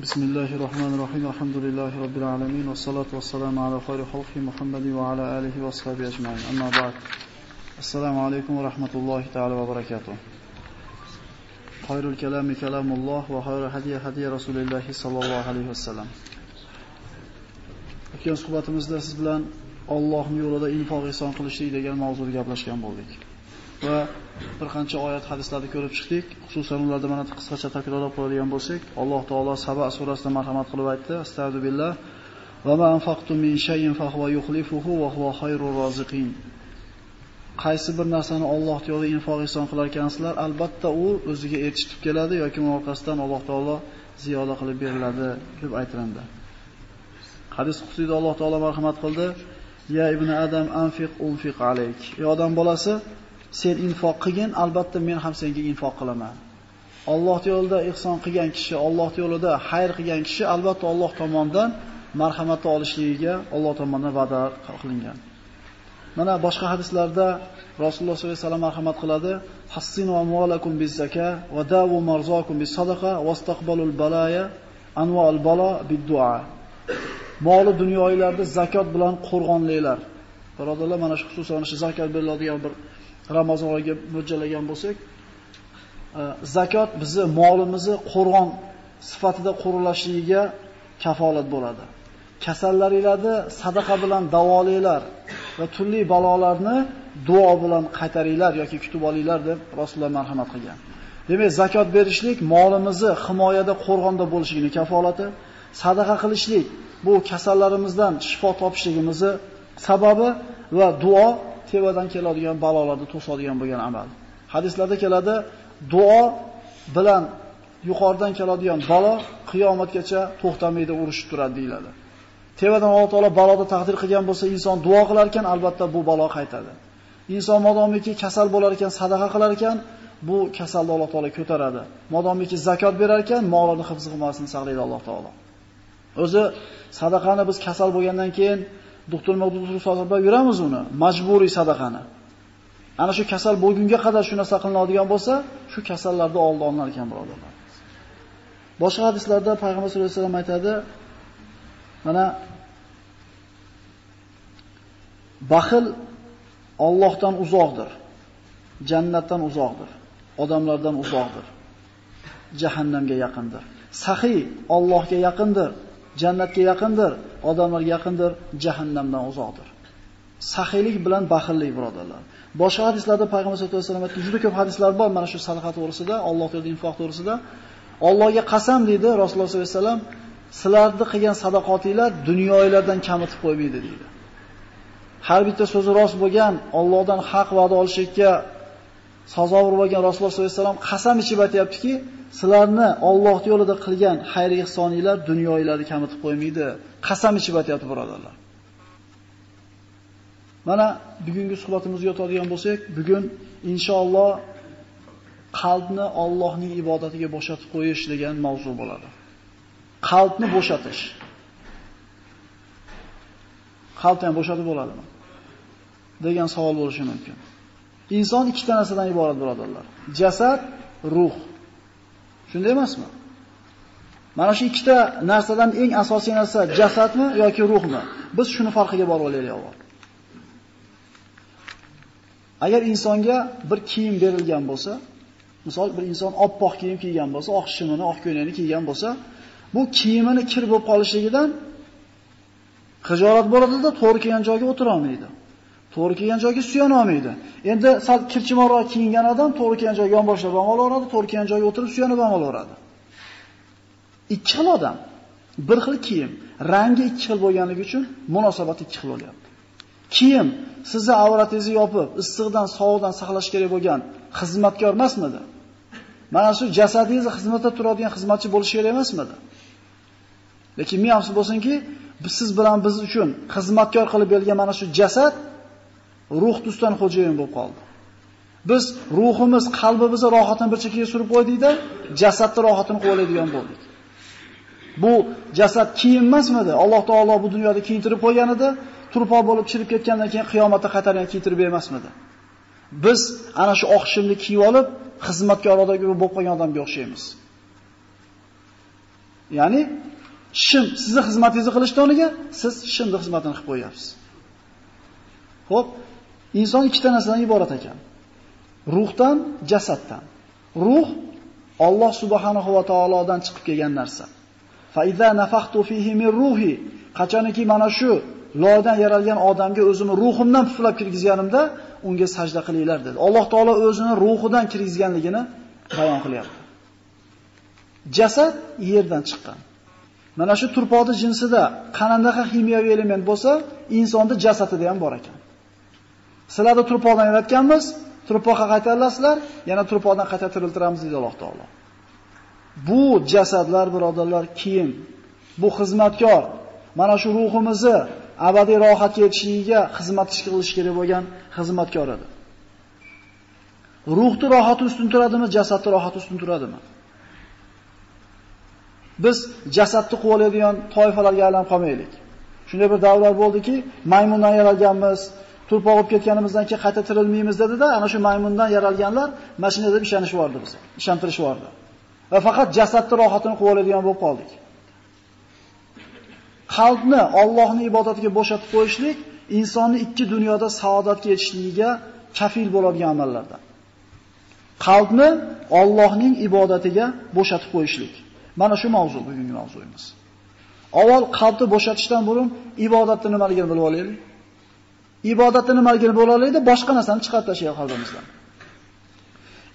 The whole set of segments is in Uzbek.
بسم الله الرحمن الرحيم الحمد لله رب العالمين والصلاة والسلام على خير خلق محمد وعلى آله وصحبه أجمعين أما بعد السلام عليكم ورحمة الله تعالى وبركاته خير الكلام كلام الله وخير هدي هدي رسول الله صلى الله عليه وسلم O'tgan suhbatimizda siz bilan Allohning yo'lida infoq ihson qilishlik degan mavzuda gaplashgan bo'ldik. Va bir qancha oyat hadislarni ko'rib chiqdik. Xususan ularda mana qisqacha takrorlab qo'yadigan bo'lsak, Alloh taolo Saba surasida marhamat qilib aytdi: "Astagfiru billah va ma anfaqtum min shay'in fa huwa yukhlifuhu va huwa khayrur roziqin." Qaysi bir narsani Alloh yo'lida infoq ihson qilar ekansizlar, albatta u o'ziga erishib keladi yoki uni orqasidan Alloh taolo ziyoda qilib beriladi deb aytiladi. Hadis qutida Alloh taolo marhamat qildi: "Ya ibn Adam anfiq unfiq alayk." Ey odam bolasi, sen infoq qilgin, albatta men ham senga infoq qilaman. Alloh yo'lida ihson qilgan kishi, Alloh yo'lida xayr qilgan kishi albatta Alloh tomonidan marhamat olishligiga Alloh tomonidan va'da qilingan. Mana boshqa hadislarda Rasululloh sollallohu alayhi vasallam marhamat qiladi: "Hassinu amwalakum biz-zaka va dawu marzakum bis-sadaqa wastaqbalul balaya anwa'ul bala bid-du'a." Moli dunyoylarda zakot bilan qo'rg'onlaylar. Birodarlar, mana shu xususan shu zakot beriladigan bir Ramazon oyiga mo'ljallagan bo'lsak, e, zakot bizni molimizni qo'rg'on sifatida qurilishiga kafolat bo'ladi. Kasallaringlarni sadaqa bilan davolanglar va turli balolarni duo bilan qaytaringlar yoki kutib olinglar deb Rasululloh marhamat qilgan. Demak, zakot berishlik molimizni himoyada qo'rg'onda bo'lishligini kafolati, sadaqa qilishlik bu kasallarimizdan shifo topishligimizni sababi va duo tevadan keladigan balolarni to'sadigan bo'lgan amal. Hadislarda keladi, duo bilan yuqoridan keladigan balo qiyomatgacha to'xtamaydi, urushib turadi deyiladi. Tevadan Alloh taolo baloni taqdir qilgan bo'lsa, inson duo qilar ekan, albatta bu balo qaytadi. Inson modomiki kasal bo'lar ekan, sadaqa qilar ekan, bu kasalni Alloh taolo ko'taradi. Modomiki zakot berar ekan, molini hifz qilmasini saqlaydi Alloh taolo. O'zi sadaqani biz kasal bo'lgandan keyin Doktor doktor sotib yuramiz uni, majburiy sadaqani. Ana shu kasal bo'lgunga qadar shu narsa qilinadigan bo'lsa, shu kasallarda oldi olinar ekan birodarlar. Boshqa hadislarda payg'ambar sollallohu alayhi vasallam aytadi, mana baxil Allohdan uzoqdir, jannatdan uzoqdir, odamlardan uzoqdir, jahannamga yaqindir. Saxiy Allohga yaqindir, jannatga yaqindir, odamlarga yaqindir, jahannamdan uzoqdir. Saxiylik bilan baxillik birodarlar. Boshqa hadislarda payg'ambar sollallohu alayhi vasallam juda ko'p hadislar bor mana shu sadaqa to'g'risida, Alloh taolaning infoq to'g'risida. Allohga qasam dedi Rasululloh sollallohu alayhi vasallam, sizlarni qilgan sadaqotinglar dunyoylardan kamitib qo'ymaydi dedi. Har bitta so'zi rost bo'lgan, Allohdan haq va'da olishga sazovor bo'lgan Rasululloh sollallohu alayhi vasallam qasam ichib aytayaptiki, sizlarni Alloh yo'lida qilgan xayr ihsoninglar dunyolarni kamitib qo'ymaydi. Qasam ichib aytayapti birodarlar. Mana bugungi suhbatimizga o'tadigan bo'lsak, bugun inshaalloh qalbni Allohning ibodatiga bo'shatib qo'yish degan mavzu bo'ladi. Qalbni bo'shatish. Qalbni ham bo'shatib bo'ladimi? degan savol bo'lishi mumkin. Inson ikkita narsadan iborat birodarlar. Jasad, ruh. Shunday emasmi? Mana shu ikkita narsadan eng asosiy narsa jasadmi yoki ruhmi? Biz shuni farqiga borib olaylik avval. Agar insonga bir kiyim berilgan bo'lsa, misol bir inson oppoq kiyim kiygan bo'lsa, oq shimini, oq ko'ylakni kiygan bo'lsa, bu kiyimini kir bo'lib qolishligidan xijolat bo'ladida to'g'ri kelgan joyga o'tira olmaydi. To'g'ri kelgan joyga suyana olmaydi. Endi sal kirchimoqroq kiyingan odam to'g'ri kelgan joyga yonboshlab ham olaveradi, to'g'ri kelgan joyga o'tirib suyanib ham olaveradi. Ikki xil odam, bir xil kiyim, rangi ikki xil bo'lganligi uchun munosabati ikki xil bo'lyapti. Kiyim sizni avratingizni yopib, issiqdan, sovuqdan saqlash kerak bo'lgan xizmatkor emasmidi? Mana shu jasadingizni xizmatda turadigan xizmatchi bo'lish kerak emasmidi? Lekin men afsus bo'lsinki, siz bilan biz uchun xizmatkor qilib bergan mana shu jasad ruh tusdan xo'jayin bo'lib qoldi. Biz ruhimiz, qalbimizni rohatini bir chekkaga surib qo'ydikda, jasadni rohatini qo'yadigan bo'ldik. Bu jasad kiyim emasmidi? Alloh taolo bu dunyoda kiyintirib qo'ygan edi, turpoq bo'lib chirib ketgandan keyin qiyomatda qaytarib kiyintirib bermasmidi? Biz ana shu oq shimni kiyib olib, xizmatkorodagi bo'lib qolgan odamga o'xshaymiz. Ya'ni shim sizni xizmatingizni qilishdi o'rniga siz shimni xizmatini qilib qo'yapsiz. Xo'p, inson ikkita narsadan iborat ekan. Ruhdan, jasaddan. Ruh Alloh subhanahu va taolodan chiqib kelgan narsa. Fa iza nafaxtu fihi min ruhi, qachoniki mana shu loydan yaralgan odamga o'zimni ruhimdan puflab kirgizganimda unga sajda qilinglar dedi. Alloh taolo o'zini ruhidan kirgizganligini bayon qilyapti. Jasad yerdan chiqqan. Mana shu turpodi jinsida qanday ximiyaviy element bo'lsa, insonda jasadida ham bor ekan. Sizlarni turpoqdan yaratganmiz, turpoqqa qaytarilasizlar, yana turpoqdan qayta tiriltiramiz dedi Alloh taolo. Bu jasadlar birodarlar kiyim, bu xizmatkor, mana shu ruhimizni abadiy rohatga yetishiga xizmat qilish kerak bo'lgan xizmatkor edi. Ruhni rohati ustun turadimi, jasadni rohati ustun turadimi? Biz jasadni quvlaydigan toifalarga aylanib qolmaylik. Shunday bir davrlar bo'ldiki, maymundan yaralganmiz, turpoq olib ketganimizdan keyin qayta tirilmaymiz dedi-da, ana shu maymundan yaralganlar mashina deb ishonishvardi biz. Ishontirishvardi. Va faqat jasadni rohatini quvlaydigan bo'lib qoldik. Qalbni Allohning ibodatiga bo'shatib qo'yishlik insonni ikki dunyoda saodatga yetishligiga kafil bo'ladigan amallardan. Qalbni Allohning ibodatiga bo'shatib qo'yishlik. Mana shu mavzu bugungi mavzuyimiz. Avval qalbni bo'shatishdan burun ibodatni nimaligini bilib olaylik. Ibodatni nimaligini bo'la oladi, boshqa narsani chiqarib tashlaylik qalbimizdan.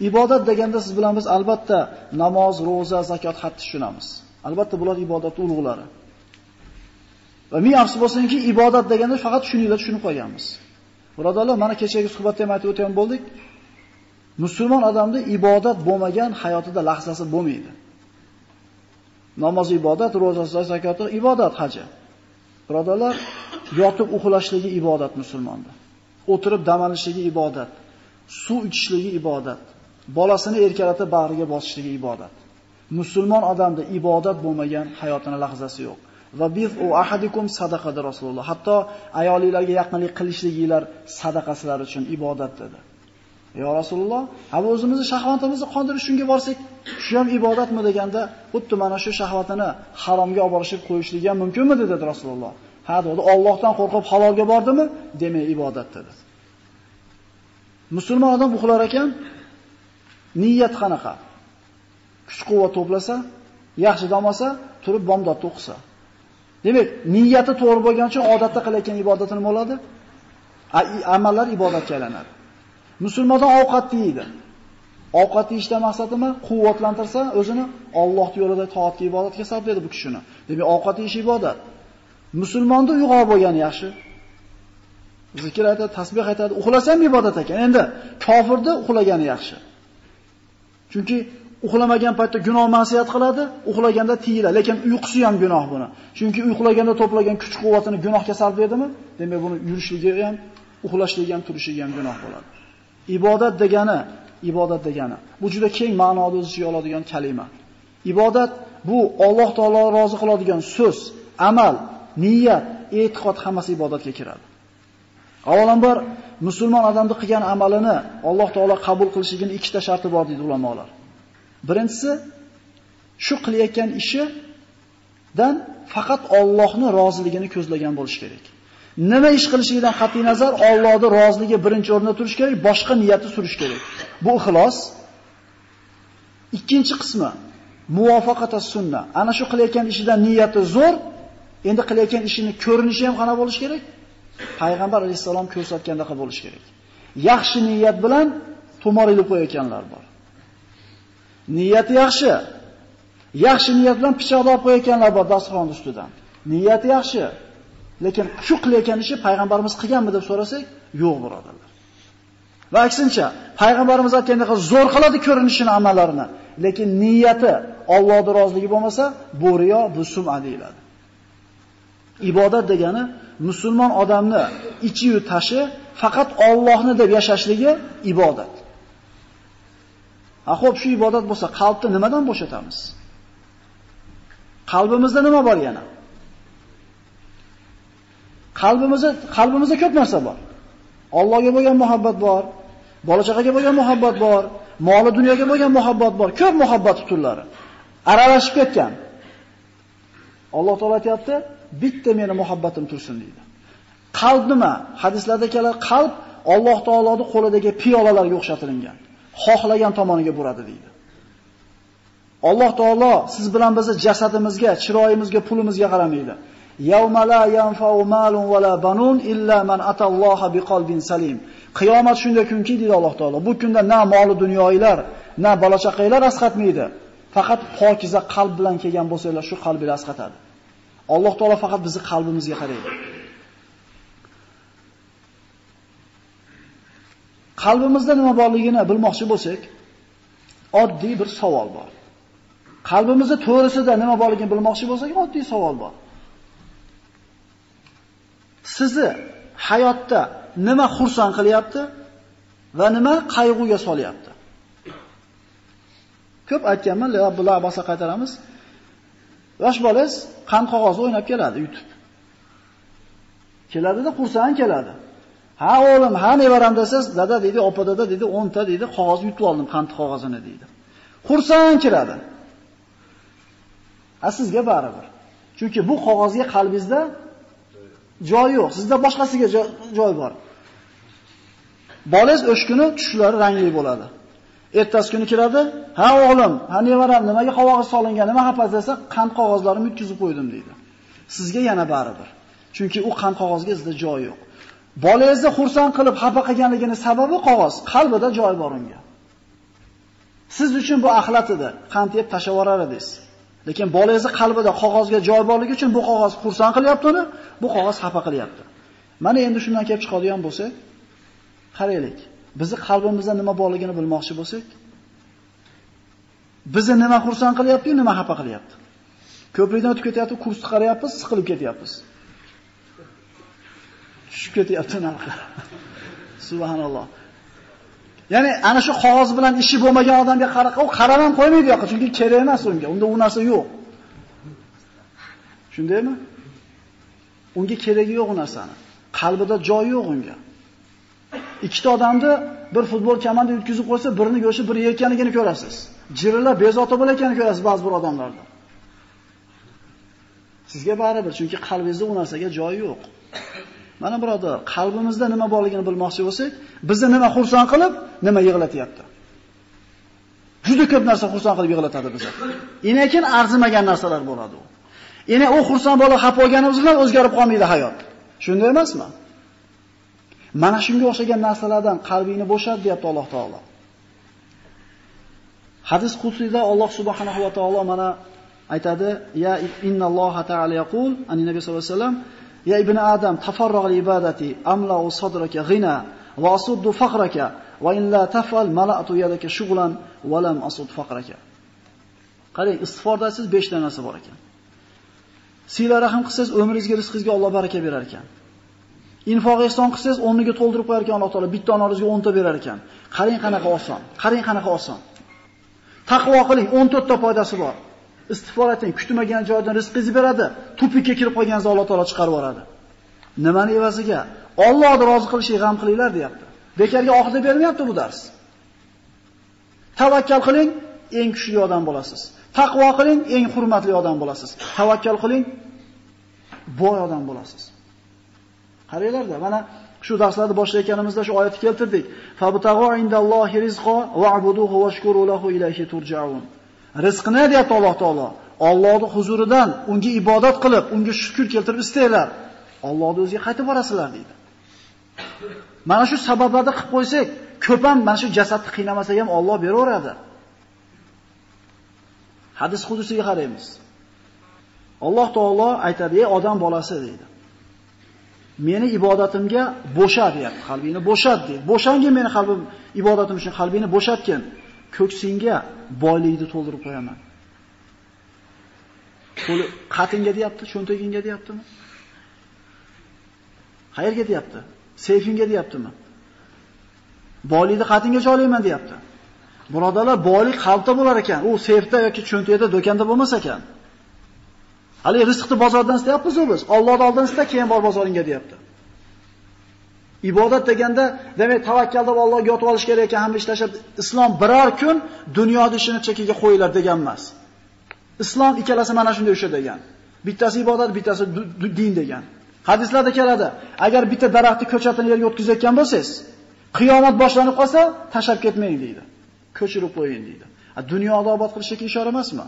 Ibodat deganda siz bilan biz albatta namoz, roza, zakot, hajj tushunamiz. Albatta bular ibodat ulug'lari. Va ming afsus bo'lsinki, ibodat deganda faqat shuninglar tushunib qolganmiz. Birodarlar, mana kechagi suhbatda ham aytib o'tgan bo'ldik. Musulmon odamda ibodat bo'lmagan hayotida lahzasi bo'lmaydi. Namoz ibodat, roza, zakot ibodat, haji. Birodarlar, yotib uxlashligi ibodat musulmonda. O'tirib dam olishligi ibodat. Suv ichishligi ibodat. Bolasini erkalatib bag'riga bosishligi ibodat. Musulmon odamda ibodat bo'lmagan hayotini lahzasi yo'q. Va biz u ahadikum sadaqadir Rasululloh. Hatto ayolinglarga yaqinlik qilishliginglar sadaqasilar uchun ibodat dedi. Ya Rasululloh, ha o'zimizni shahvatimizni qondirish shunga borsak, shu ham ibodatmi deganda, xuddi mana shu shahvatini haromga olib borishib qo'yishligi ham mumkinmi dedi Rasululloh. Ha dedi, Allohdan qo'rqib halolga bordimi? Demak, ibodat dedi. Musulmon odam uxlar ekan, niyat qanaqa? Kuch-quvvat to'plasa, yaxshi dam olsa, turib bomdodni o'qisa. Demak, niyati to'g'ri bo'lgan uchun odatda qilayotgan ibodati nima bo'ladi? Amallar ibodatga aylanadi. Musulmondan ovqat yeydi. Ovqat yeyishdan maqsadimi? nima? Quvvatlantirsa, o'zini Alloh yo'lida toatga, ibodatga sarflaydi bu kishini. Demak, ovqat yeyish ibodat. Musulmonda uyg'oq bo'lgani yaxshi. Zikr aytadi, tasbih aytadi, uxlasa ham ibodat ekan. Endi kofirda uxlagani yaxshi. Chunki uxlamagan paytda gunoh ma'siyat qiladi, uxlaganda tiyiladi, lekin uyqusi ham gunoh buni. Chunki uxlaganda to'plagan kuch-quvvatini gunohga sarflaydimi? Demak, buni yurishligi ham, uxlashligi ham, turishligi ham gunoh bo'ladi. Ibodat degani, ibodat degani. Bu juda keng ma'noni o'z ichiga oladigan kalima. Ibodat bu Alloh taolo rozi qiladigan so'z, amal, niyat, e'tiqod hammasi ibodatga kiradi. Avvalambor musulmon odamning qilgan amalini Alloh taolo qabul qilishligining ikkita sharti bor deydi ulamolar. Birinchisi shu qilayotgan ishidan faqat Allohni roziligini ko'zlagan bo'lish kerak. Nima ish qilishidan qat'iy nazar Allohning roziligi birinchi o'rinda turish kerak, boshqa niyati surish kerak. Bu ixlos. Ikkinchi qismi muvofaqata sunna. Ana shu qilayotgan ishidan niyati zo'r, endi qilayotgan ishini ko'rinishi ham qana bo'lish kerak? Payg'ambar alayhisalom ko'rsatgandaqa bo'lish kerak. Yaxshi niyat bilan tumor ilib qo'yayotganlar bor. Niyati yaxshi. Yaxshi niyat bilan pichoq olib qo'yayotganlar bor dasturxon ustidan. Niyati yaxshi. Lekin shu qilayotgan ishi payg'ambarimiz qilganmi deb so'rasak, yo'q birodarlar. Va aksincha, payg'ambarimiz aytganidek zo'r qiladi ko'rinishini, amallarini, lekin niyati Allohning roziligi bo'lmasa, bu riyo, bu sum'a deyiladi. Ibodat degani musulmon odamni ichi-yu tashi faqat Allohni deb yashashligi ibodat. Ha xo'p, shu ibodat bo'lsa, qalbni nimadan bo'shatamiz? Qalbimizda nima bor yana? Qalbimizda qalbimizda ko'p narsa bor. Allohga bo'lgan muhabbat bor, bola chaqaga bo'lgan muhabbat bor, moli dunyoga bo'lgan muhabbat bor, ko'p muhabbat turlari. Aralashib ketgan. Alloh taolo aytayapti, bitta meni muhabbatim tursin deydi. Qalb nima? Hadislarda keladi, qalb Alloh taoloning qo'lidagi piyolalarga o'xshatilgan. Xohlagan tomoniga buradi deydi. Alloh taolo siz bilan bizni jasadimizga, chiroyimizga, pulimizga qaramaydi. Yawma la yanfa'u malun wala banun illa man atalloha biqalbin salim. Qiyomat shunday kunki deydi Alloh taolo. Bu kunda na moli dunyoylar, na bola chaqanglar asqatmaydi. Faqat pokiza qalb bilan kelgan bo'lsanglar, shu qalbingiz asqatadi. Alloh taolo faqat bizni qalbimizga qaraydi. Qalbimizda nima borligini bilmoqchi bo'lsak, oddiy bir savol bor. Qalbimizda to'g'risida nima borligini bilmoqchi bo'lsak, oddiy savol bor. Sizni hayotda nima xursand qilyapti va nima qayg'uga solyapti? Ko'p aytganman, bular bosa qaytaramiz. Yosh bolangiz qand qog'ozni o'ynab keladi yutib. Keladida xursand keladi. Ha o'g'lim, ha nevaram desiz, dada deydi, opa dada deydi, 10 ta deydi, qog'oz yutib oldim, qand qog'ozini deydi. Xursand kiradi. A sizga baribir. Chunki bu qog'ozga qalbingizda joy yo'q. Sizda boshqasiga joy bor. Bolangiz o'sh kuni tushlari rangli bo'ladi. Ertasi kuni kiradi, "Ha o'g'lim, ha nevaram, nimaga qovog'i solingan, nima xafa desa, qand qog'ozlarimni yutkizib qo'ydim" deydi. Sizga yana baribir. Chunki u qand qog'ozga sizda joy yo'q. Bolangizni xursand qilib xafa qilganligini sababi qog'oz, qalbida joy bor unga. Siz uchun bu axlat edi, qand yeb tashlab yuborar edingiz. Lekin bolangizni qalbida qog'ozga joy borligi uchun bu qog'oz xursand qilyapti uni, bu qog'oz xafa qilyapti. Mana endi shundan kelib chiqadigan bo'lsa, qaraylik. Bizni qalbimizda nima borligini bilmoqchi bo'lsak, bizni nima xursand qilyapti, nima xafa qilyapti. Ko'prikdan o'tib ketyapti, kursni qarayapmiz, siqilib ketyapmiz. Tushib ketyapti narxi. Subhanalloh. Ya'ni ana shu qog'oz bilan ishi bo'lmagan odamga qaraqa, u qarab ham qo'ymaydi yoqqa, chunki kerak emas unga. Unda u narsa yo'q. Shundaymi? Unga keragi yo'q u narsani. Qalbida joyi yo'q unga. Ikkita odamni bir futbol kamanda yutkizib qo'ysa, birini go'shi biri yelkanligini ko'rasiz. Jirillar bezovta bo'layotganini ko'rasiz ba'zi bir odamlarda. Sizga baribir, chunki qalbingizda u narsaga joyi yo'q. Mana birodar, qalbimizda nima borligini bilmoqchi bo'lsak, bizni nima xursand qilib, nima yig'latyapti. Juda ko'p narsa xursand qilib yig'latadi bizni. Lekin arzimagan narsalar bo'ladi u. Yana u xursand bo'lib xafa bo'lganimiz bilan o'zgarib qolmaydi hayot. Shunday emasmi? Mana shunga o'xshagan narsalardan qalbingni bo'shat, deyapti Alloh taolo. Hadis qudsiyda Alloh subhanahu va taolo mana aytadi: "Ya innalloha ta'ala yaqul" ani nabiy sollallohu alayhi vasallam Ya ibn Adam, tafarrag al-ibadati amla'u sadraka ghina va asuddu faqraka va in la taf'al mala'tu yadaka shughlan va lam asud faqraka. Qarang, istifordasiz 5 ta narsa bor ekan. Sila rahim qilsangiz umringizga, rizqingizga Alloh baraka berar ekan. Infoq ehson qilsangiz o'rniga to'ldirib qo'yar ekan Alloh taolo, bitta onangizga 10 ta berar ekan. Qarang qanaqa oson. Qarang qanaqa oson. Taqvo qiling, 14 ta foydasi bor. istig'for eting, kutmagan joydan rizqingizni beradi, tupikka kirib qolganingizni Alloh taolo chiqarib yuboradi. Nimani evaziga? Allohni rozi qilishga g'am qilinglar, deyapti. Bekarga oxirda bermayapti bu dars. Tavakkal qiling, eng kuchli odam bo'lasiz. Taqvo qiling, eng hurmatli odam bo'lasiz. Tavakkal qiling, boy odam bo'lasiz. Qaranglarda, mana shu darslarni boshlayotganimizda shu oyatni keltirdik. Fabtag'u indallohi rizqo va washkuru lahu ilayhi turja'un. Rizqni deyapti Alloh taolo. Allohning huzuridan unga ibodat qilib, unga shukr keltirib istanglar. Allohning o'ziga qaytib borasizlar deydi. Mana shu sabablarni qilib qo'ysak, ko'p ham mana shu jasadni qiynamasak ham Alloh beraveradi. Hadis qudusiga qaraymiz. Alloh taolo aytadi, "Ey odam bolasi" deydi. Meni ibodatimga bo'sha deyapti, qalbingni bo'shat deydi. Bo'shangin meni qalbim ibodatim uchun qalbingni bo'shatgin. ko'ksingga boylikni to'ldirib qo'yaman. Qo'li qatinga deyapti, cho'ntagingga deyaptimi? Qayerga deyapti? Seyfingga deyaptimi? Boylikni qatinga joylayman deyapti. Birodalar, boylik qalbda bo'lar ekan. U seyfda yoki cho'ntakda, do'konda bo'lmas ekan. Hali rizqni bozordan istayapmiz biz. Allohning oldin ista, keyin bor bozoringga deyapti. Ibodat deganda, demak, tavakkal deb Allohga yotib olish kerak ekan, hamma ish tashlab, islom biror kun dunyoda ishini chekiga qo'yinglar degan emas. Islom ikkalasi mana shunday o'sha degan. Bittasi ibodat, bittasi din degan. Hadislarda keladi, agar bitta daraxtni ko'chatini yerga o'tkazayotgan bo'lsangiz, qiyomat boshlanib qolsa, tashab ketmang deydi. Ko'chirib qo'ying deydi. Dunyoda obod qilishga ishora emasmi?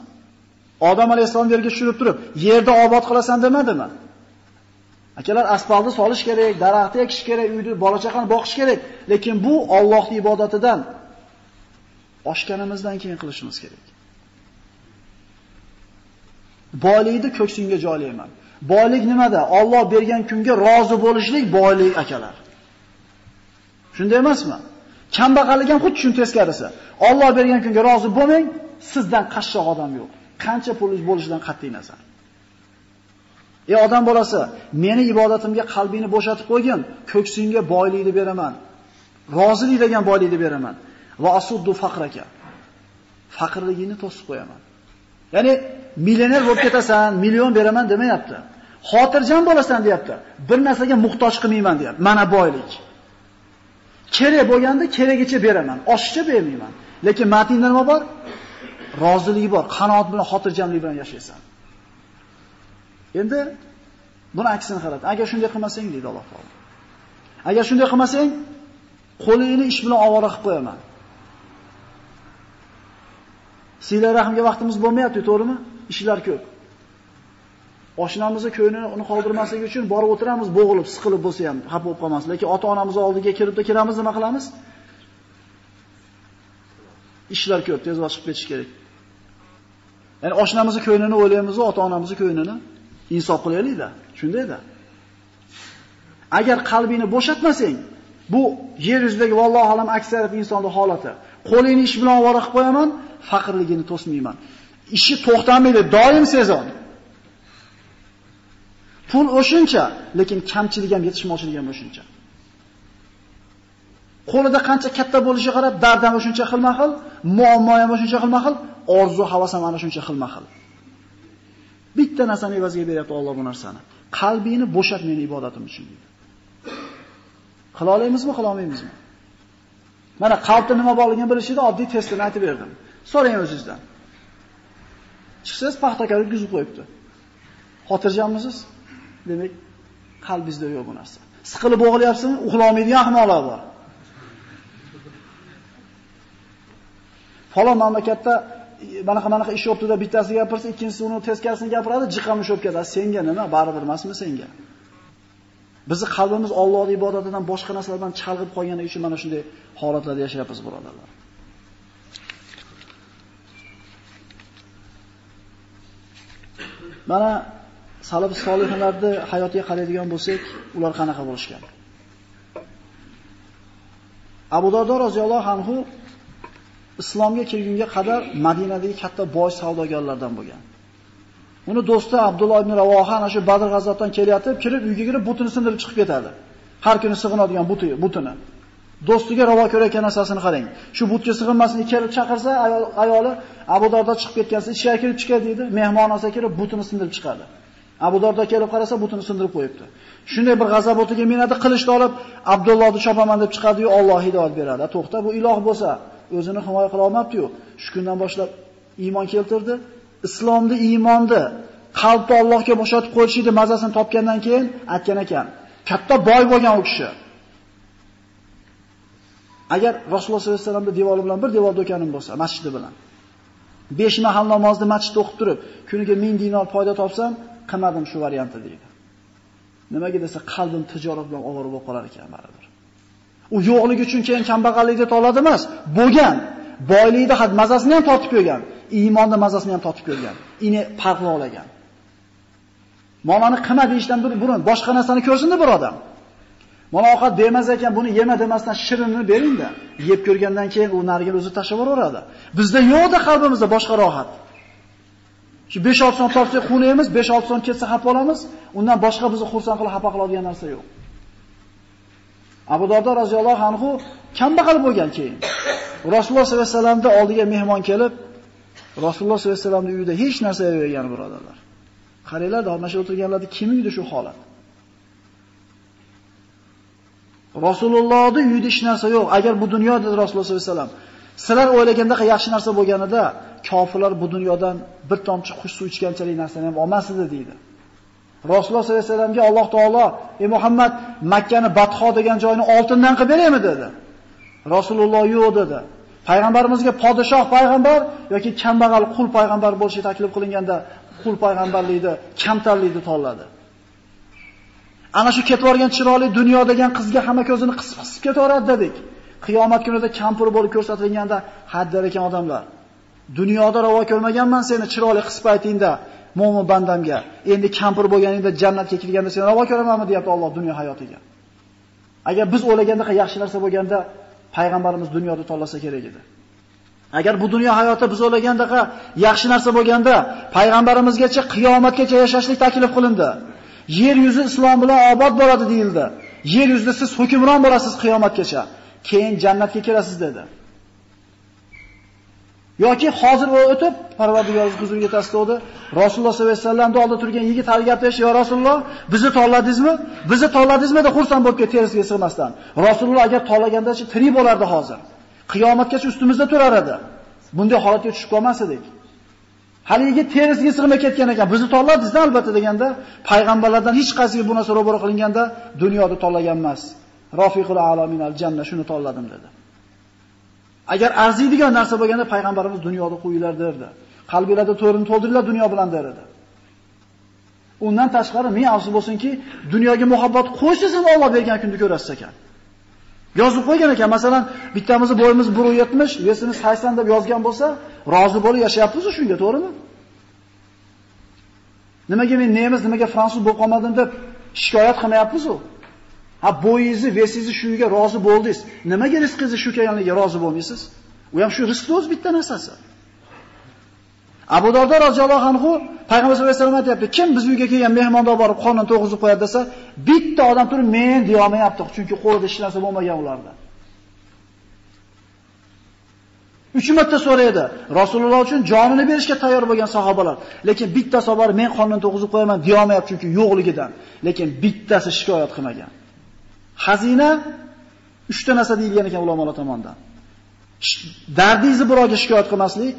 Odam alayhissalom yerga tushirib turib, yerda obod qilasan demadimi? Akalar asfaltni solish kerak, daraxtni ekish kerak, uyni bola-chaqani boqish kerak, lekin bu Allohning ibodatidan oshganimizdan keyin qilishimiz kerak. Boylikni ko'ksingga joylayman. Boylik nimada? Alloh bergan kunga rozi bo'lishlik boylik akalar. Shunday emasmi? Kambag'allik ham xuddi shun teskarisi. Alloh bergan kunga rozi bo'lmang, sizdan qashshoq odam yo'q. Qancha pulingiz bo'lishidan qat'iy nazar. Ey odam bolasi, meni ibodatimga qalbingni bo'shatib qo'ygin, ko'ksingga boylikni beraman. Rozilik degan boylikni beraman. Va asuddu faqraka. Faqrligingni to'sib qo'yaman. Ya'ni millioner bo'lib ketasan, million beraman demayapti. Xotirjam bo'lasan deyapti. Bir narsaga muhtoj qilmayman deyapti. Mana boylik. Kerak bo'lganda keragicha beraman, oshiqcha bermayman. Lekin matinda nima bor? Roziligi bor, qanoat bilan, xotirjamlik bilan yashaysan. Endi buni aksini qarat. Agar shunday qilmasang deydi Alloh taolo. Agar shunday qilmasang, qo'lingni ish bilan ovora qilib qo'yaman. Sizlar rahmga vaqtimiz bo'lmayapti, to'g'rimi? Ishlar ko'p. Oshnamizni ko'nini uni qoldirmaslik uchun borib o'tiramiz, bo'g'ilib, siqilib bo'lsa ham, xafa bo'lib qolmas. Lekin ota-onamiz oldiga kirib kiramiz, nima qilamiz? Ishlar ko'p, tezroq chiqib ketish kerak. Ya'ni oshnamizni ko'ynini o'ylaymiz, ota-onamizni ko'ynini insof qilaylik-da. Shundayda. Agar qalbingni bo'shatmasang, bu yer yuzidagi vallohu alam aksariyat insonning holati. Qo'lingni ish bilan ovora qilib qo'yaman, faqirligini to'smayman. Ishi to'xtamaydi, doim sezon. Pul o'shuncha, lekin kamchilik ham yetishmovchilik ham o'shuncha. Qo'lida qancha katta bo'lishiga qarab, dardam o'shuncha xilma-xil, muammo ham o'shuncha xilma-xil, orzu havas ham ana shuncha xilma-xil. Bitta narsani evaziga beryapti Alloh bu narsani. Qalbingni bo'shat meni ibodatim uchun deydi. Qila olamizmi, qila olmaymizmi? Mana qalbda nima borligini bilishida oddiy testini aytib berdim. So'rang o'zingizdan. Chiqsangiz paxtakor yutqizib qo'yibdi. Xotirjammisiz? Demak, qalbingizda yo'q bu narsa. Siqilib bo'g'ilyapsizmi? Uxlolmaydigan ahmoqlar bor. Falon mamlakatda manaqa manaqa ish o'ptida bittasi gapirsa, ikkinchisi uni teskarisini gapiradi, jiqam o'shib ketadi. Senga nima? Baribir emasmi senga? Bizi qalbimiz Allohning ibodatidan boshqa narsalardan chalg'ib qolgani uchun mana shunday holatlarda yashayapmiz, birodarlar. Mana salaf solihlarni hayotiga qaraydigan bo'lsak, ular qanaqa bo'lishgan? Abu Dardo roziyallohu anhu islomga kelgunga qadar Madinadagi katta boy savdogarlardan bo'lgan. Uni do'sti Abdulloh ibn Ravoha ana shu Badr g'azotdan kelyotib, kirib uyga kirib butini sindirib chiqib ketadi. Har kuni sig'inadigan buti, butini. Do'stiga ravo ko'rayotgan narsasini qarang. Shu butga sig'inmasin kelib chaqirsa, ayoli Abu Dardo chiqib ketgansa, ichga kirib chiqadi deydi. Mehmon olsa kirib butini sindirib chiqadi. Abu Dardo kelib qarasa, butini sindirib qo'yibdi. Shunday bir g'azab o'tiga minadi, qilichni olib Abdullohni chopaman deb chiqadi-yu, Alloh hidoyat beradi. To'xta, bu iloh bo'lsa, o'zini himoya qila olmabdi-yu. Shu kundan boshlab iymon keltirdi. Islomni, iymonni qalbni Allohga bo'shatib qo'yishni mazasini topgandan keyin aytgan ekan. Katta boy bo'lgan u kishi. Agar Rasululloh sollallohu alayhi vasallamning devori bilan bir devor do'konim bo'lsa, masjidi bilan 5 mahal namozni masjidda o'qib turib, kuniga 1000 dinor foyda topsam, qilmadim shu variantni deydi. Nimaga desa, qalbim tijorat bilan og'ir bo'lib qolar ekan baribir. U yo'qligi uchun keyin kambag'allikni toladi emas, bo'lgan. Boylikni had mazasini ham tortib ko'rgan, iymonda mazasini ham tortib ko'rgan. Ini farqli olagan. Molani qilma deyishdan burun boshqa narsani ko'rsinda bir odam. Mana ovqat bermas ekan, buni yema demasdan shirinni beringda. Yeb ko'rgandan keyin u narigini o'zi tashlab yuboradi. Bizda yo'qda qalbimizda boshqa rohat. Shu 5-6 so'm topsak quvnaymiz, 5-6 so'm ketsa xafa bo'lamiz. undan boshqa bizni xursand qilib xafa qiladigan narsa yo'q. Abu Dardo roziyallohu anhu kambag'al bo'lgan keyin. Rasululloh sollallohu alayhi vasallamning oldiga mehmon kelib, Rasululloh sollallohu alayhi vasallamning uyida hech narsa yo'q birodarlar. Qaranglar, dormashib o'tirganlarda kim uyda shu holat? Rasulullohning uyida hech narsa yo'q. Agar bu dunyoda Rasululloh sollallohu alayhi vasallam Sizlar o'ylagandaqa yaxshi narsa bo'lganida, kofirlar bu dunyodan bir tomchi xush suv ichganchalik narsani ham olmasdi deydi. Rasululloh sollallohu alayhi vasallamga Alloh taolo, "Ey Muhammad, Makkani Batxo degan joyni oltindan qilib beraymi?" dedi. Rasululloh yo'q dedi. Payg'ambarimizga podshoh payg'ambar yoki kambag'al qul payg'ambar bo'lishi taklif qilinganda qul payg'ambarlikni, kamtarlikni tanladi. Ana shu ketib borgan chiroyli dunyo degan qizga hamma ko'zini qisib-qisib ketaveradi dedik. Qiyomat kunida kampir bo'lib ko'rsatilganda haddar ekan odamlar. Dunyoda ravo ko'rmaganman seni chiroyli qisib aytingda, mo'min bandamga. Endi kampir bo'lganingda jannatga kirganda seni ravo ko'ramanmi deyapti Alloh dunyo hayotiga. Agar biz o'ylaganda yaxshi narsa bo'lganda payg'ambarimiz dunyoda tanlasa kerak edi. Agar bu dunyo hayoti biz o'ylagandaqa yaxshi narsa bo'lganda payg'ambarimizgacha qiyomatgacha yashashlik taklif qilindi. Yer yuzi islom bilan obod bo'ladi deyildi. Yer yuzida siz hukmron bo'lasiz qiyomatgacha. Keyin jannatga kirasiz dedi. Yoki hozir o'tib Parvardigorimiz huzuriga tasdiqladi. Rasululloh sollallohu alayhi vasallamning oldida turgan yigit hali gapirish, "Ya Rasululloh, bizni tanladingizmi? Bizni tanladingizmi?" deb xursand bo'lib ketdi terisiga sig'masdan. Rasululloh agar tanlagandachi tirik bo'lardi hozir. Qiyomatgacha ustimizda turar edi. Bunday holatga tushib qolmas edik. Haligi terisiga sig'may ketgan ekan. Bizni tanladingizda albatta deganda, payg'ambarlardan hech qaysiga bu narsa ro'baro qilinganda dunyoda tanlagan emas. Rafiqul alamin al-janna shuni tanladim dedi. Agar arziydigan narsa bo'lganda payg'ambarimiz dunyoda qo'yilar derdi. Qalbinglarda to'rini to'ldiringlar dunyo bilan derdi. Undan tashqari men afsus bo'lsinki, dunyoga muhabbat qo'ysiz ham Alloh bergan kunni ko'rasiz ekan. Yozib qo'ygan ekan, masalan, bittamizni bo'yimiz 170, yesimiz 80 deb yozgan bo'lsa, rozi bo'lib yashayapmiz shunga, to'g'rimi? Nimaga men nemis, nimaga fransuz bo'lib qolmadim deb shikoyat qilmayapmiz-ku. Ha bo'yingizni, vesingizni shuga rozi bo'ldingiz. Nimaga rizqingizni shu kelganligiga rozi bo'lmaysiz? U ham shu rizqning o'z bitta narsasi. Abu Dardo roziyallohu anhu payg'ambar sollallohu alayhi vasallam aytayapti, kim biz uyga kelgan mehmonda borib qonun to'g'izib qo'yadi desa, bitta odam turib men deya olmayapti, chunki qo'lida hech narsa bo'lmagan ularda. Uch marta so'raydi. Rasululloh uchun jonini berishga tayyor bo'lgan sahobalar. Lekin bitta sahoba men qonun to'g'izib qo'yaman deya olmayapti chunki yo'qligidan. Lekin bittasi shikoyat qilmagan. Xazina 3 ta narsa deyilgan ekan ulamolar tomonidan. Dardingizni birovga shikoyat qilmaslik,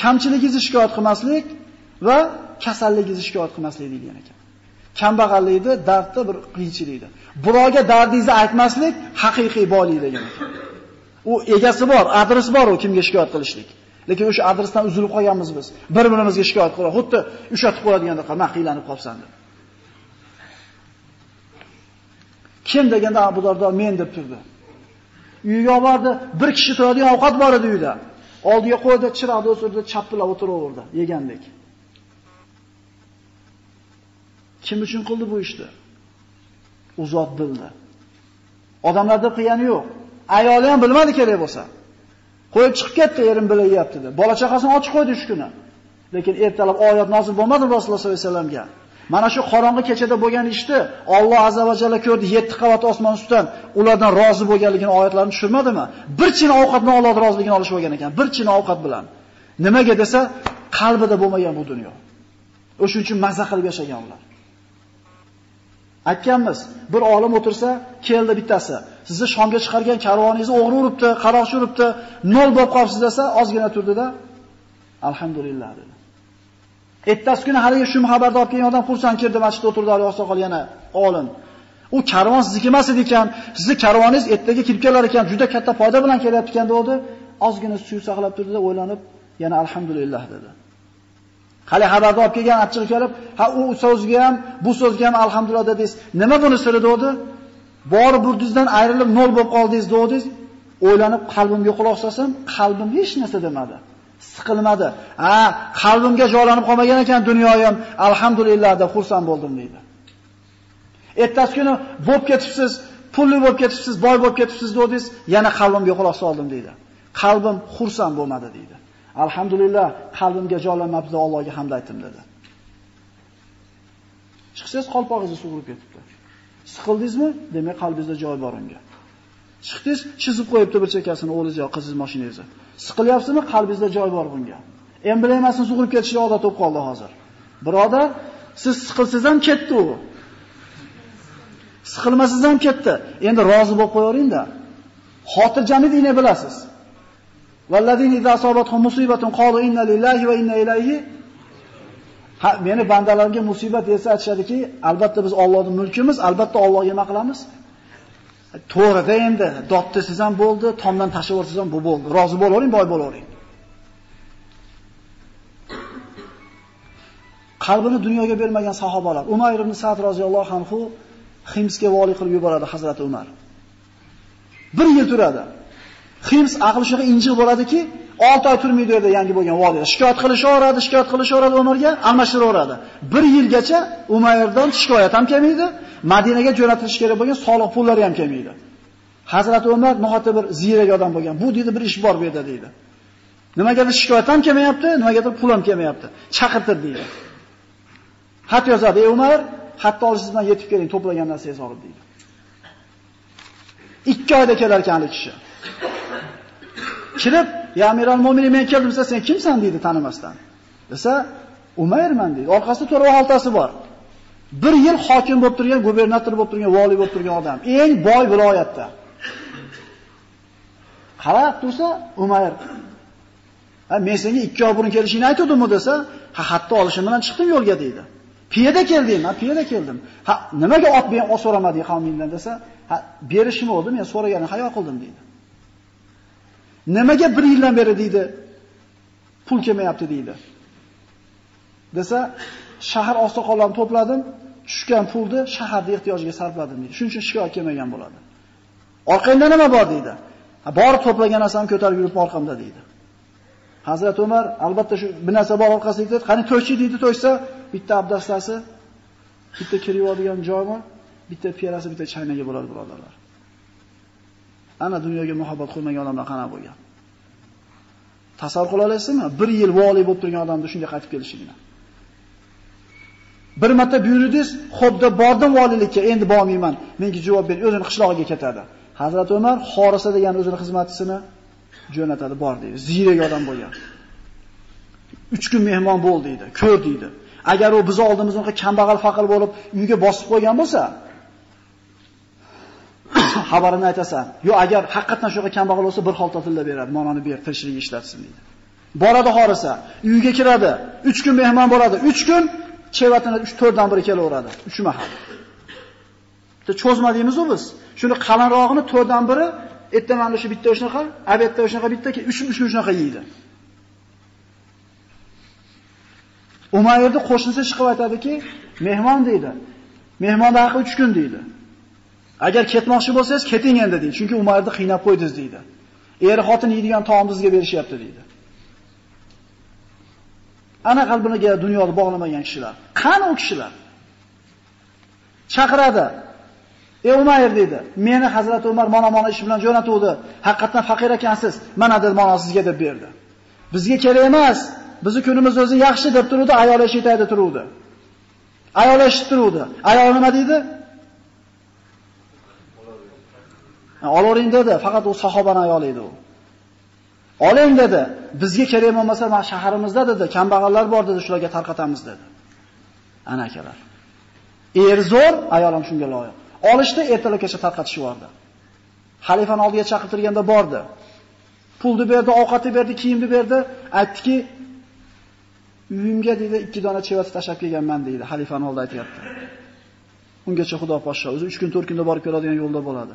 kamchiligingizni shikoyat qilmaslik va kasalligingizni shikoyat qilmaslik deyilgan ekan. Kambag'allikni, dardni bir qiyinchilikni. Birovga dardingizni aytmaslik haqiqiy boylik degan ekan. U egasi bor, adresi bor u kimga shikoyat qilishlik. Lekin o'sha adresdan uzilib qolganmiz biz. Bir-birimizga shikoyat qilib, xuddi ushatib qo'yadiganda qilma qiylanib qolsan deb. Kim deganda Abu Dardo men deb turdi. Uyiga bordi, bir kishi turadigan ovqat bor edi uyda. Oldiga qo'ydi, chiroqni o'sirdi, chappilab o'tiraverdi, yegandek. Kim uchun qildi bu ishni? U zot bildi. Odamlar deb qilgani yo'q. Ayoli ham bilmadi kerak bo'lsa. Qo'yib chiqib ketdi, erim bilayapti deb. Bola chaqasini ochib qo'ydi shu kuni. Lekin ertalab oyat nozil bo'lmadi Rasululloh sollallohu alayhi vasallamga. Mana shu qorong'i kechada bo'lgan ishni Alloh azza va jalla ko'rdi 7 qavat osmon ustidan ulardan rozi bo'lganligini oyatlarini tushirmadimi? Bir chin ovqatni Alloh roziligini olish bo'lgan ekan, bir chin ovqat bilan. Nimaga desa, qalbida bo'lmagan bu dunyo. O'shuning uchun mazza qilib yashagan ular. Aytganmiz, bir olim o'tirsa, keldi bittasi. Sizni Shomga chiqargan karvoningizni o'g'ri uribdi, qaroqchi uribdi, nol bo'lib qolibsiz desa, ozgina turdida, alhamdulillah dedi. Ertasi kuni haligi shum xabarni olib kelgan odam xursand kirdi, masjidda o'tirdi Ali oqsoqol yana olim. U karvon sizniki emas edi ekan, sizni karvoningiz ertaga kirib kelar ekan, juda katta foyda bilan kelyapti ekan dedi. Ozgina suv saqlab turdi-da, o'ylanib, yana alhamdulillah dedi. Hali xabarni olib kelgan achchiq kelib, ha u so'zga ham, bu so'zga ham alhamdulillah dedingiz. Nima buni siri dedi? Bor burdingizdan ayrilib nol bo'lib qoldingiz dedingiz. O'ylanib qalbimga quloq solsam, qalbim hech narsa demadi. Siqilmadi. Ha, qalbimga joylanib qolmagan ekan dunyoyim, alhamdulillah deb xursand bo'ldim deydi. Ertasi kuni bo'lib ketibsiz, pulli bo'lib ketibsiz, boy bo'lib ketibsiz dedingiz, yana qalbimga quloq soldim deydi. Qalbim xursand bo'lmadi deydi. Alhamdulillah, qalbimga joylanmabdi, Allohga hamd aytdim dedi. Chiqsiz qolpog'ingizni sug'urib ketibdi. Siqildingizmi? Demak, qalbingizda joy bor unga. Chiqdingiz, chizib qo'yibdi bir chekkasini o'g'lingiz yo qizingiz mashinangizni. Siqilyapsizmi? Qalbingizda joy bor bunga. Emblemasini sug'urib ketishga odat bo'lib qoldi hozir. Birodar, siz siqilsiz ham ketdi u. Siqilmasiz ham ketdi. Endi rozi bo'lib qo'yaveringda. Xotirjamlikni bilasiz. Vallazina idza asabatuhum musibatun qalu inna lillahi va inna ilayhi Ha, meni bandalarga musibat yetsa aytishadiki, albatta biz Allohning mulkimiz, albatta Allohga nima qilamiz? To'g'rida endi dod siz ham bo'ldi, tomdan tashlab yuborsiz ham bu bo'ldi. Rozi bo'lavering, boy bo'lavering. Qalbini dunyoga bermagan sahobalar, Umar ibn Sa'd roziyallohu anhu Ximsga vali qilib yuboradi Hazrat Umar. Bir yil turadi. Xims aqli shunga injiq bo'ladiki, 6 oy turmaydi yerda yangi bo'lgan vali. Shikoyat qilishaveradi, shikoyat qilishaveradi Umarga, almashtiraveradi. Bir yilgacha Umayrdan shikoyat ham kelmaydi, Madinaga jo'natilish kerak bo'lgan soliq pullari ham kelmaydi. Hazrat Umar nihoyatda bir ziyrak odam bo'lgan. Bu dedi bir ish bor bu yerda deydi. Nimagadir shikoyat ham kelmayapti, nimagadir pul ham kelmayapti. Chaqirtir deydi. Xat yozadi, "Ey Umar, xatni olishingizdan yetib keling, to'plagan narsangizni olib" deydi. 2 oyda kelar ekan kishi. Kirib, "Ya Amiral Mo'minin, men keldim" desa, "Sen kimsan?" deydi tanimasdan. Desa, "Umayrman" deydi. Orqasida to'rva xaltasi bor. Bir yil hokim bo'lib turgan, gubernator bo'lib turgan, vali bo'lib turgan odam, eng boy viloyatda. Qarab tursa, Umayr. Ha, men senga 2 oy burun kelishingni aytdim desa, "Ha, hatto olishim bilan chiqdim yo'lga" deydi. Piyoda keldim, men piyoda keldim. Ha, nimaga ot bilan so'ramading qavmingdan desa, ha, berishim oldi, men so'raganini hayo qildim deydi. Nimaga bir yildan beri deydi, pul kelmayapti deydi. Desa, shahar ostoqollarni to'pladim, tushgan pulni shaharda ehtiyojiga sarfladim deydi. Shuning uchun shikoyat kelmagan bo'ladi. Orqangda nima bor deydi. Borib to'plagan narsamni ko'tarib yurib orqamda deydi. Hazrat Umar albatta shu bir narsa bor orqasida qani to'ychi deydi, to'ysa bitta abdastasi, bitta kirib joyi, bitta piyalasi, bitta chaynagi bo'ladi, birodarlar. Ana dunyoga muhabbat qilmagan odamlar qana bo'lgan. Tasavvur qila olasizmi? Bir yil vali bo'lib turgan odamni shunga qaytib kelishligini. Bir marta buyurdingiz, xobda bordim valilikka, endi bormayman. Menga javob ber, o'zini qishlog'iga ketadi. Hazrat Umar Xorisa degan o'zini xizmatchisini jo'natadi, bor deydi. Ziyrak odam bo'lgan. 3 kun mehmon bo'l deydi, ko'r deydi. Agar u biz oldimizda unaqa kambag'al faqir bo'lib uyga bosib qo'ygan bo'lsa, xabarini aytasan. Yo agar haqiqatan shunaqa kambag'al bo'lsa bir xolta tilda beradi, manoni ber, tirishlik ishlatsin deydi. Boradi xorisa, uyiga kiradi, 3 kun mehmon bo'ladi, 3 kun chevatini 3-4 dan biri kelaveradi, 3 mahal. Bitta cho'zmadingmiz-ku biz. Shuni qalinrog'ini 4 dan biri ertaman o'sha bitta o'shnaqa, abetta o'shnaqa bitta, 3 3 shunaqa yeydi. Umayrni qo'shnisi chiqib aytadiki, mehmon deydi. Mehmonda haqi 3 kun deydi. Agar ketmoqchi bo'lsangiz, keting endi deydi. Chunki Umarni qiynab qo'ydingiz deydi. Er xotin yeydigan taomni sizga berishyapti deydi. Ana qalbiniga dunyoni bog'lamagan kishilar. Qani u kishilar? Chaqiradi. Ey Umayr dedi. Meni Hazrat Umar mana-mana ish bilan jo'natuvdi. Haqiqatan faqir ekansiz. Mana dil mana sizga deb berdi. Bizga kerak emas. Bizi kunimiz o'zi yaxshi deb turuvdi, ayol eshitadi turuvdi. Ayol eshitib turuvdi. Ayol nima deydi? Olavering dedi, faqat u sahobaning ayoli edi u. Oling dedi. Bizga kerak bo'lmasa, mana shaharimizda dedi, kambag'allar bor dedi, shularga tarqatamiz dedi. Ana akalar. Er zo'r, ayol ham shunga loyiq. Olishdi, ertalabgacha tarqatishib Xalifani oldiga chaqirtirganda bordi. Pulni berdi, ovqatni berdi, kiyimni berdi, aytdiki, uyimga dedi, ikki dona chevasi tashab kelganman dedi, xalifani oldida aytayapti. Ungacha Xudo poshsho, o'zi 3 kun 4 kunda borib keladigan yo'lda bo'ladi.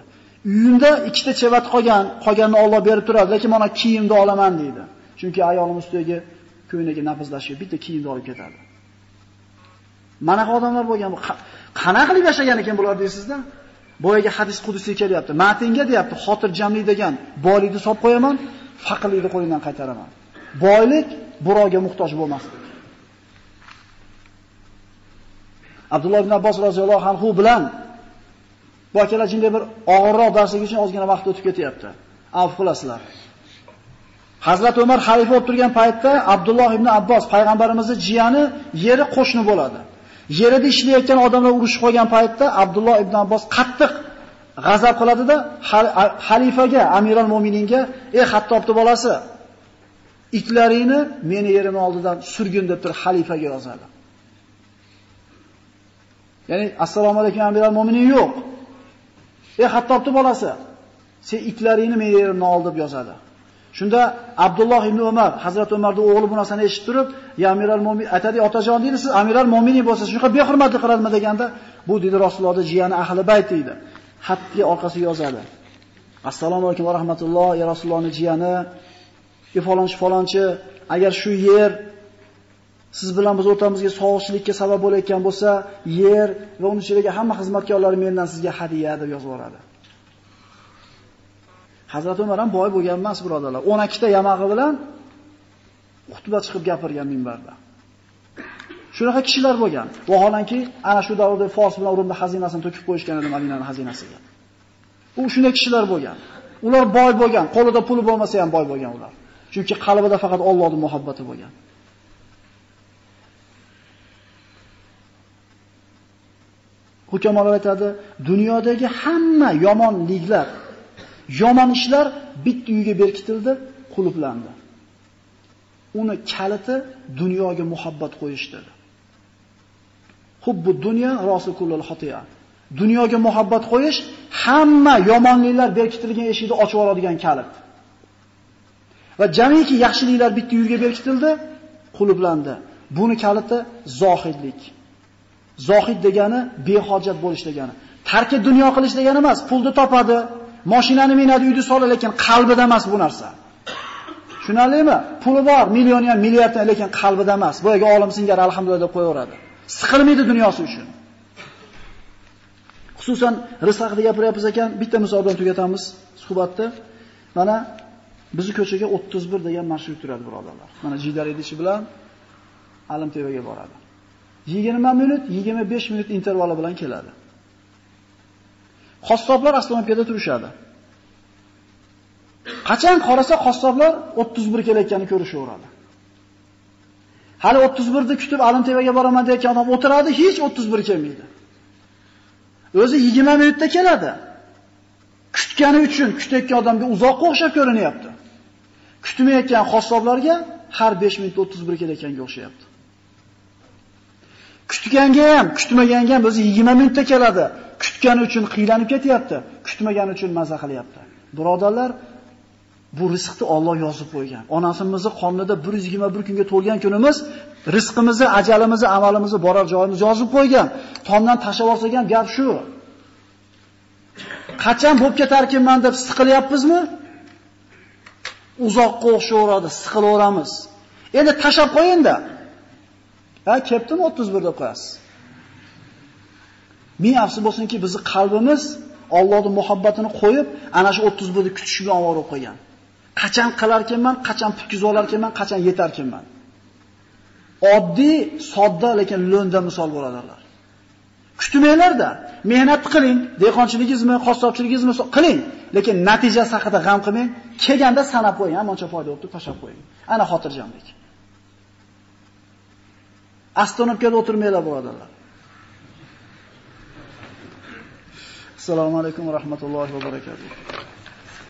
Uyimda ikkita chevat qolgan, qolganini Alloh berib turadi, lekin mana kiyimni olaman deydi. Chunki ayolim ustidagi ko'ynagi nafizlashib, bitta kiyimni olib ketadi. Mana odamlar bo'lgan bu qanaqa qilib yashagan ekan bular deysizda? Boyaga hadis qudusiy kelyapti. Matinga deyapti, xotirjamlik degan boylikni solib qo'yaman, faqirlikni qo'lingdan qaytaraman. Boylik birovga muhtoj bo'lmaslik. Abdulloh ibn Abbos roziyallohu anhu bilan bu akalar jinda bir og'irroq darsligi uchun ozgina vaqt o'tib ketyapti. Afv qilasizlar. Hazrat Umar xalifa bo'lib turgan paytda Abdulloh ibn Abbos payg'ambarimizning jiyani yeri qo'shni bo'ladi. Yerida ishlayotgan odamlar urushib qolgan paytda Abdulloh ibn Abbos qattiq g'azab qiladida xalifaga, Amiron Mo'mininga, "Ey Xattobni bolasi, itlaringni meni yerim oldidan surgin" deb turib xalifaga yozadi. Ya'ni assalomu alaykum Amiral Mo'minin yo'q. Ey Xattobni bolasi, sen itlaringni men yerimdan ol deb yozadi. Shunda Abdulloh ibn Umar, Hazrat Umarning o'g'li bu narsani eshitib turib, "Ya Amiral Mo'min, aytadi, otajon deydi, siz Amiral Mo'minin bo'lsa, shunaqa behurmatlik qiladimi?" deganda, bu dedi Rasulullohning jiyani ahli bayt deydi. Xatga orqasiga yozadi. Assalomu alaykum va rahmatulloh, ya Rasulullohning jiyani, "Ey falonchi, agar shu yer siz bilan biz o'rtamizga sog'chilikka sabab bo'layotgan bo'lsa, yer va uning ichidagi hamma xizmatkorlar mendan sizga hadiya deb yozib yuboradi. Hazrat Umar ham boy bo'lgan emas, birodarlar. 12 ta yamag'i bilan xutba chiqib gapirgan minbarda. Shunaqa kishilar bo'lgan. Vaholanki, ana shu davrda Fors bilan Rumda xazinasini to'kib qo'yishgan edi Madinaning xazinasiga. U shunday kishilar bo'lgan. Ular boy bo'lgan, qo'lida puli bo'lmasa ham boy bo'lgan ular. Chunki qalbida faqat Allohning muhabbati bo'lgan. Hukamolar aytadi, dunyodagi hamma yomonliklar, yomon ishlar bitta uyga berkitildi, qulublandi. Uni kaliti dunyoga muhabbat qo'yishdir. Hubbu dunyo rasukulul xotiya. Dunyoga muhabbat qo'yish hamma yomonliklar berkitilgan eshikni ochib oladigan kalit. Va jamiki yaxshiliklar bitta uyga berkitildi, qulublandi. Buni kaliti zohidlik. Zohid degani behojat bo'lish degani. Tarki dunyo qilish degani emas, pulni topadi, mashinani minadi, uyni soladi, lekin qalbida emas bu narsa. Tushunarlimi? Puli bor, million ham milliard, lekin qalbida emas. Bu yerga olim singari alhamdulillah deb qo'yaveradi. Siqilmaydi dunyosi uchun. Xususan rizq haqida gapiryapmiz ekan, bitta misol bilan tugatamiz suhbatni. Mana bizni ko'chaga 31 degan marshrut turadi, birodarlar. Mana Jidar idishi bilan Alimtevaga boradi. 20 minut, 25 minut intervali bilan keladi. Qassoblar Aslonobkada turishadi. Qachon qarasa qassoblar 31 kelayotganini ko'rishaveradi. Hali 31 ni kutib Alimtevaga boraman degan odam o'tiradi, hech 31 kelmaydi. O'zi 20 minutda keladi. Kutgani uchun kutayotgan odamga uzoqqa o'xshab ko'rinyapti. Kutmayotgan qassoblarga har 5 minutda 31 kelayotganga o'xshayapti. Kutganga ham, kutmaganga ham o'zi 20 minutda keladi. Kutgani uchun qiylanib ketyapti, kutmagani uchun mazza qilyapti. Birodarlar, bu rizqni Alloh yozib qo'ygan. Onasimizni qonida 121 kunga to'lgan kunimiz rizqimizni, ajalimizni, amalimizni borar joyimiz yozib qo'ygan. Tomdan tashab olsak ham gap shu. Qachon bo'lib ketarkinman deb siqilyapmizmi? Uzoqqa o'xshaveradi, siqilaveramiz. Endi tashab qo'yinda. Ha, keptimi 31 deb qo'yasiz. Ming afsus bo'lsinki, bizning qalbimiz Allohning muhabbatini qo'yib, ana shu 31 ni kutish bilan qo'ygan. Qachon qilar ekanman, qachon putkizib olarkanman, qachon yetar ekanman. Oddiy, sodda lekin lo'nda misol bo'ladilar. Kutmanglar-da, mehnat qiling, dehqonchiligingizmi, qassobchiligingizmi qiling, lekin natijasi haqida g'am qilmang, kelganda sanab qo'ying, amoncha foyda bo'libdi, tashab qo'ying. Ana xotirjamlik. Astonobkada o'tirmanglar, birodarlar. Assalomu alaykum va rahmatullohi va barakotuh.